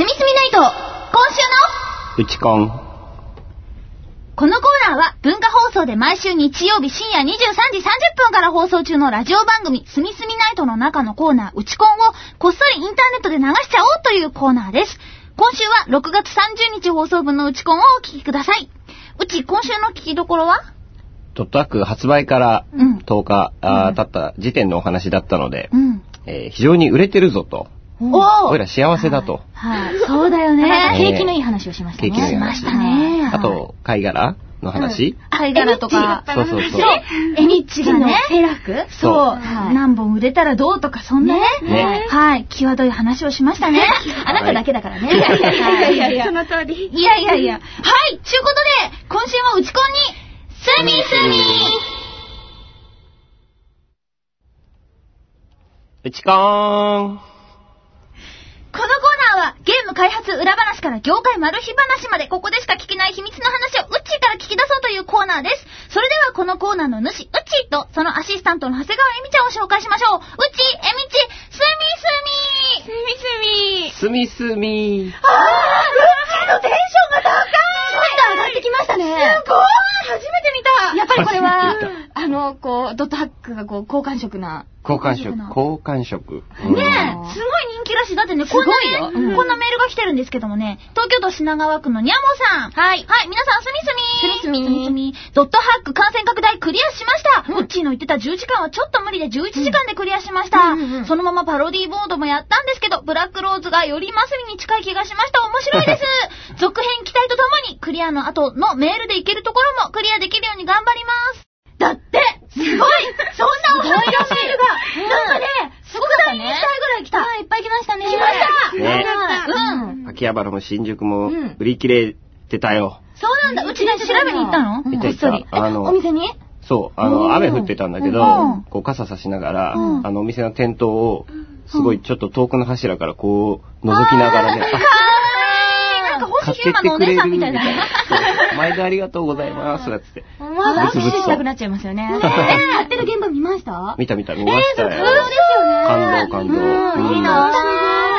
すみすみナイト、今週のうちこん。このコーナーは文化放送で毎週日曜日深夜23時30分から放送中のラジオ番組すみすみナイトの中のコーナーうちコンをこっそりインターネットで流しちゃおうというコーナーです。今週は6月30日放送分のうちコンをお聞きください。うち今週の聞きどころは？ドットアック発売からうん10日、あうんー経った時点のお話だったので、うん。えー非常に売れてるぞと。おー。おいら幸せだと。はい、そうだよね。ね。景気のいい話をしましたね。景気のいい話。しましたね。あと、貝殻の話、貝殻とか、そう。そうそう。えみっちがね、セラクそう、はい何本売れたらどうとか、そんなね、ね。はい、際どい話をしましたね。あなただけだからね。い。やい。やいやいやいや。その通り。いやいやいや。はい、ちゅうことで、今週もうちこんに、すみすみうちこーん。ゲーム開発裏話から業界マル秘話まで、ここでしか聞けない秘密の話をうっちーから聞き出そうというコーナーです。それではこのコーナーの主、うっちーと、そのアシスタントの長谷川えみちゃんを紹介しましょう。うっちー、えみち、すみすみすみすみ。すみすみ。あー、うっちーのテンションが高い。ちょっと上がってきましたね。すごい。初めて見たやっぱりこれはあの、こう、ドットハックがこう、好感触な。交換色交換色。交換色。ねえ、すごい人気らしい。だってね、こんなね、こんなメールが来てるんですけどもね、東京都品川区のにゃもさん。はい。はい、皆さん、すみすみ。すみすみすみすみ。ドットハック感染拡大クリアしました。うっちーの言ってた10時間はちょっと無理で11時間でクリアしました。そのままパロディーボードもやったんですけど、ブラックローズがよりマスリに近い気がしました。面白いです。続編期待とともに、クリアの後のメールでいけるところもクリアできるように頑張ります。だって、すごい そんなお話のメールが、なんかね、すごかったね副題にしたいぐらい来た。はい、いっぱい来ましたね。来ましたねうん秋葉原も新宿もうん。売り切れてたよ。そうなんだ。うちね、調べに行ったの？こっそり。あのお店に？そう、あの、雨降ってたんだけどうん、こう傘差しながら、うん。あの、お店の店頭を、すごいちょっと遠くの柱からこう、覗きながらね、かわいい。なんか星ヒューマのお姉さんみたいな。毎度ありがとうございます、つって。わあ、ブツブツと。したくなっちゃいますよね。え。やってる現場見ました？見た見た、見ました。感動感動。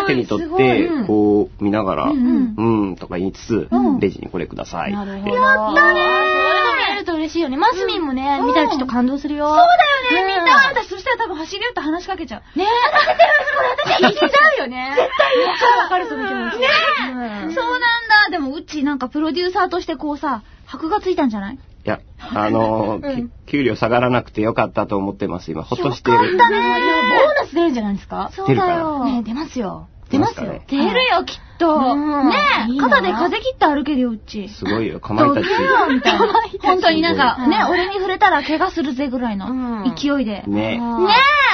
手に取ってうん、こう、見ながら、ううんん、とか言いつつうん、レジにこれください。なるほど。でやったねそういうの見えると嬉しいよね。マスミンもね、見たらきっと感動するよ。そうだよね、みんな。私、そしたら多分走り寄って話しかけちゃう。ねえ。当ててるこれ私、いけちゃうよね。絶対めっちゃわかるその気持ち。ねうんそうなんだ。でも、うちなんかプロデューサーとしてこうさ、箔がついたんじゃない？あのー、うんき給料下がらなくてよかったと思ってます、今。ほっとしてる。よかったね。ボーナス出るんじゃないですかそう出るかなだよ。ねえ出ますよ。出ますよ。出るよ、きっと。うんねえ、肩で風切って歩けるよ、うち。すごいよ、かまいたち。本当になんか、ね、俺に触れたら怪我するぜぐらいのうん。勢いで。ね。ね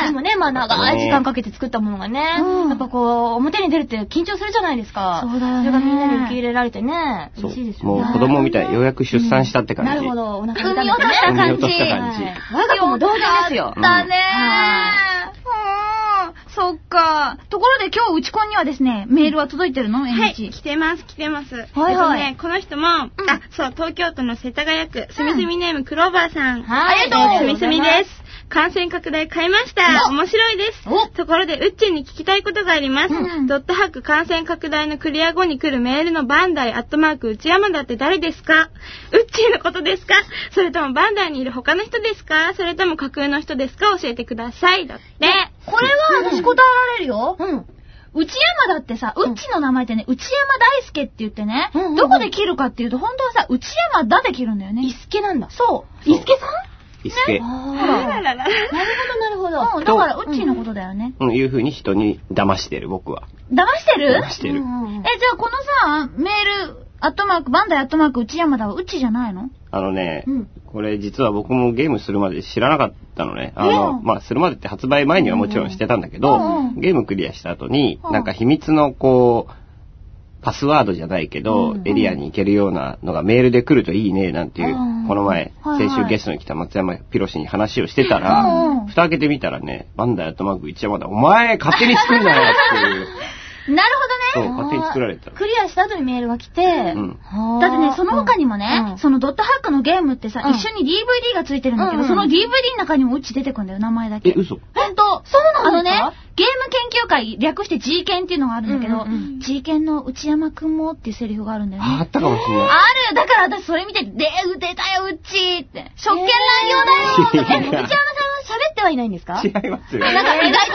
え。でもね、まあ長い時間かけて作ったものがね、うん。やっぱこう、表に出るって緊張するじゃないですか。そうだよね。それがみんなに受け入れられてね、そう。嬉しいですよね。もう子供みたい、ようやく出産したって感じ。なるほど、お腹産み落とした感じ。落とした感じ。はい我が子も同然ですよ。だねはうんそっか。ところで今日、うちこんにはですね、メールは届いてるの？はい。来てます、来てます。はいはいえっとね、この人も、あ、そう、東京都の世田谷区、すみすみネームクローバーさん。はいありがとうすみすみです。感染拡大買いました。面白いです。ところで、うっちーに聞きたいことがあります。うんドットハック感染拡大のクリア後に来るメールのバンダイアットマーク内山田って誰ですか？うっちーのことですか？それともバンダイにいる他の人ですか？それとも架空の人ですか？教えてください。だって。これは私答えられるよ。うん。内山だってさ、うっちの名前ってね、内山大輔って言ってね、うんうんうんどこで切るかっていうと、本当はさ、内山だで切るんだよね。イスケなんだ。そう。イスケさん？いすけ。ああららら。なるほど、なるほど。うん、だから、うっちのことだよね。うん、いう風に人に騙してる、僕は。騙してる？騙してる。うんえ、じゃあこのさ、メール、アットマーク、バンダイアットマーク、内山田はうちじゃないの？あのね、うん。これ実は僕もゲームするまで知らなかったのね。あの、うんまあ、するまでって発売前にはもちろんしてたんだけど、うんゲームクリアした後に、うん。なんか秘密のこう、パスワードじゃないけど、うんエリアに行けるようなのがメールで来るといいね、なんていう、うんこの前、先週ゲストに来た松山ピロシに話をしてたら、うん蓋開けてみたらね、バンダイアットマーク一山田、お前勝手に作んなよっていう。なるそう、ほどね。勝手に作られた。クリアした後にメールが来て、だってね、その他にもね、うんそのドットハックのゲームってさ、うん一緒に DVD がついてるんだけど、うんその DVD の中にもうち出てくんだよ、名前だけ。え、嘘ほんと。そうなんですかあのね、ゲーム研究会、略して G 研っていうのがあるんだけど、うんうん G 研の内山くんもっていうセリフがあるんだよね。ああったかもしれない。あるだから私それ見て、で、出たよ、うちって。職権乱用だよ 内山さんは喋ってはいないんですか？違いますよ。なんか意外と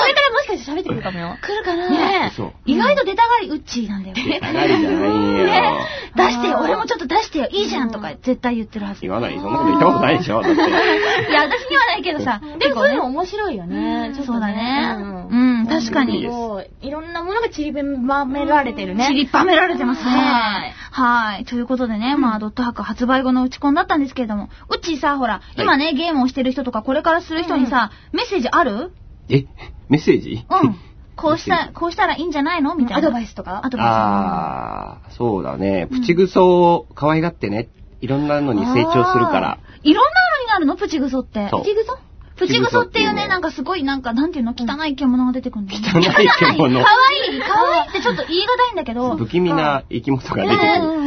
して喋ってくるかもよ。来るかなねそう。意外と出たがりウッチーなんだよ。長いじゃないよ。出してよ、俺もちょっと出してよ、いいじゃんとか絶対言ってるはず。い言わない。そんなこと言ったことないでしょだって。や、私にはないけどさ、でもそういうの面白いよね。そうだねうんうん確かにいろんなものが散りばめられてるね。散りばめられてますね。はいはい。ということでね、まあ、ドットハック発売後の打ち込んだったんですけれども、うっちーさ、ほら、今ね、ゲームをしてる人とか、これからする人にさ、メッセージある？えメッセージ？うん。こうした、こうしたらいいんじゃないの？みたいな。アドバイスとかアドバイス。ああ、そうだね。プチグソを可愛がってね。いろんなのに成長するから。いろんなのになるの？プチグソって。プチグソ？プチグソっていうね、なんかすごい、なんか、なんていうの？汚い獣が出てくるんだ。汚い獣かわいい、かわいいってちょっと言い難いんだけど。不気味な生き物が出てくる。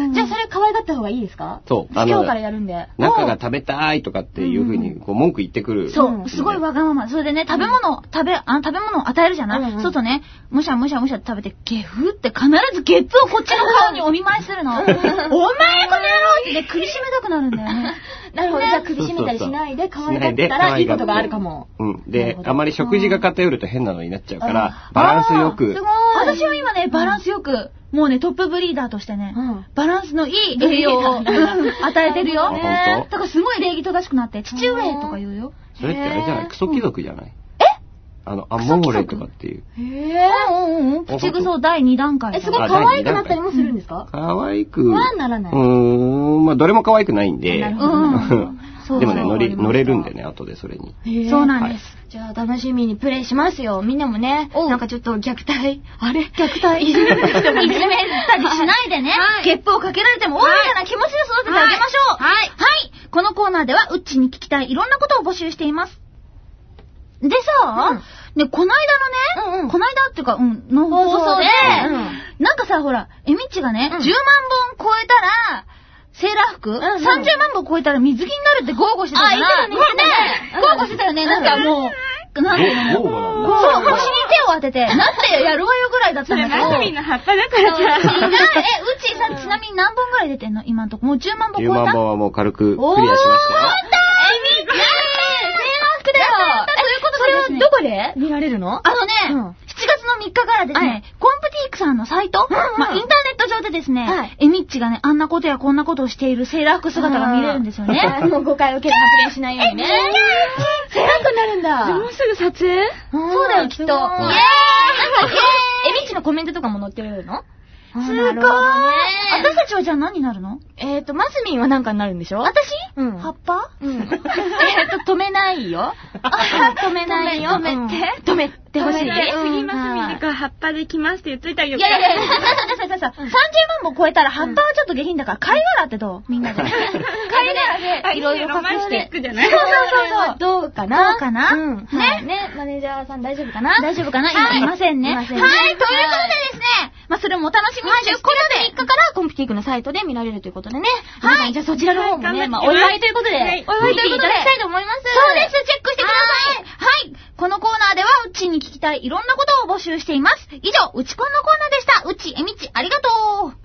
可愛がった方がいいですか？そう。あ今日からの、やるんで。中が食べたいとかっていうふうに、こう、文句言ってくる。そう、すごいわがまま。それでね、食べ物、食べ、あの食べ物を与えるじゃない、うんうんそうするとね、むしゃむしゃむしゃって食べて、ゲフって必ずゲップをこっちの顔にお見舞いするの。お前この野郎ってね、苦しめたくなるんだよね。なるほど。じゃあ首絞めたりしないで可愛がったらいいことがあるかも。うん。であまり食事が偏ると変なのになっちゃうからあ、バランスよくすごい。。私は今ね、バランスよく、もうね、トップブリーダーとしてね、うんバランスのいい栄養を、うん与えてるよ。あ本当？だからすごい礼儀正しくなって、父上とか言うよ。それってあれじゃない？クソ貴族じゃないえあの、アモーレとかっていう。へうんうんうん。プチグソ第2段階。え、すごい可愛くなったりもするんですか可愛く。はならないうーん、まあ、どれも可愛くないんで。でもね、乗り乗れるんでね、後でそれに。そうなんです。じゃあ楽しみにプレイしますよ。みんなもね、なんかちょっと虐待、あれ？虐待？いじめたりしないでね。ゲップをかけられても、大いな気持ちで育ててあげましょう。はい。はい。このコーナーでは、うっちに聞きたいいろんなことを募集しています。でさ、ね、こないだのね、うんうんこないだっていうか、うん、の放送で、うんなんかさ、ほら、えみっちがね、うん10万本超えたら、セーラー服、んうん。30万本超えたら水着になるって豪語してたじゃない。あ言ってたね。ね豪語してたよね、なんかもう、なんていうの？そう、腰に手を当てて、なんてやるわよぐらいだったんだけど。マスミンの葉っぱだから。さ。え、うちさん。ちなみに何本ぐらい出てんの？今のとこ。もう10万本超10えた？万本はもう軽くクリおーアしましたよ。えみっちセーラー服だよ。え、そういうことそれですね。はどこで？見られるの？あのね、うん。7月の3日からですね、はい。コンプティークさんのサイト、インターネット上でですね、はい。えみっちがね、あんなことやこんなことをしているセーラー服姿が見れるんですよね。もう誤解を受ける発言しないようにね。セーラー服になるんだ。もうすぐ撮影？そうだよ、きっと。イエーイ。すごいなん。かえ、えみっちのコメントとかも載ってるの？すごい。ね私たちはじゃあ何になるの？えっと、マスミンはなんかになるんでしょ？私？うん。葉っぱ？うん。えっと、止めないよ。止めないよ。止めて。うん。止めて。ほしい。次マスミンでこう葉っぱできますって言っといたらよいやいやいや、さささささ、30万本超えたら葉っぱはちょっと下品だから、貝殻ってどう？みんなで。貝殻でいろいろ隠して。クじゃない？そうそうそうそう。どうかな？どうかな？うん。ね。はい。ね、マネージャーさん大丈夫かな？大丈夫かな？はい。いませんね。はい、ということでですね、まあ、それもお楽しみにということで、3日からコンピティークのサイトで見られるということでね。はい皆さんじゃあそちらの方もね、はいまあ、お祝いということで、はいお祝いということで、いただきたいと思います。そうです、チェックしてください。はい。このコーナーでは、うちに聞きたいいろんなことを募集しています。以上、うちこんのコーナーでした。うち、えみち、ありがとう。